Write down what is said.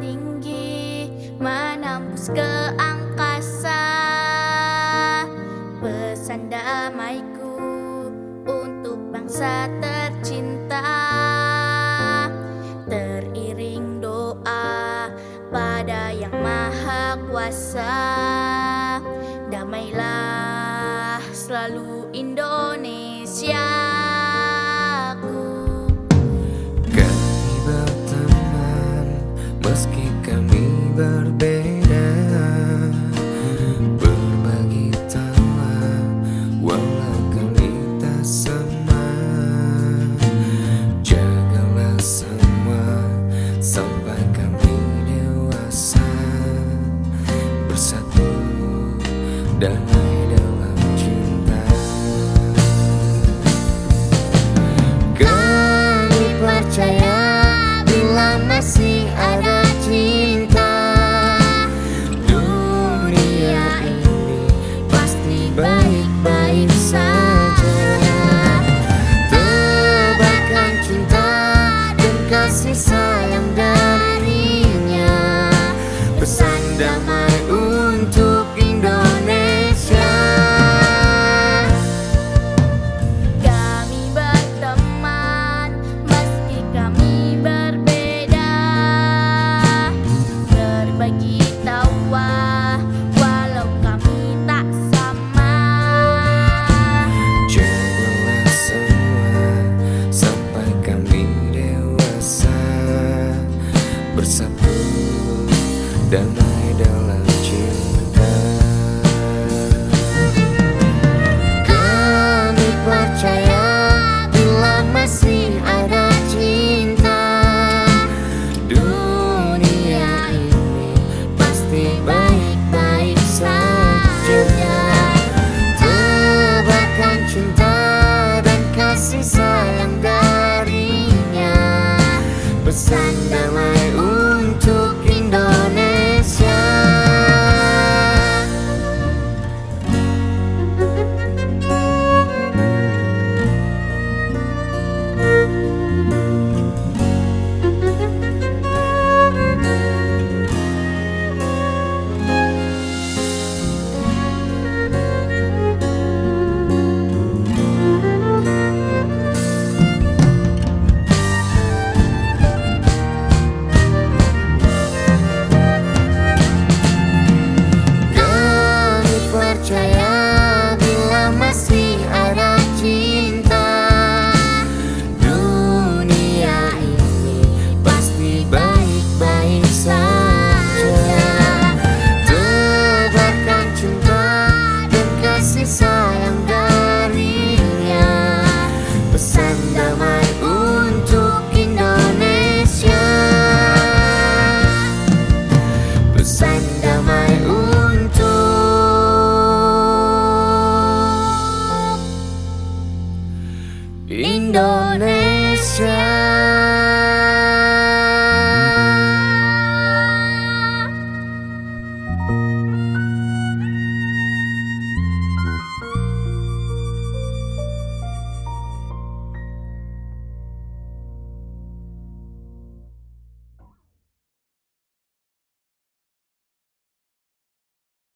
tinggi menembus ke angkasa. Pesan damaiku untuk bangsa tercinta. Teriring doa pada yang maha kuasa. Damailah selalu Indonesia. indah Down, down. Indonesia.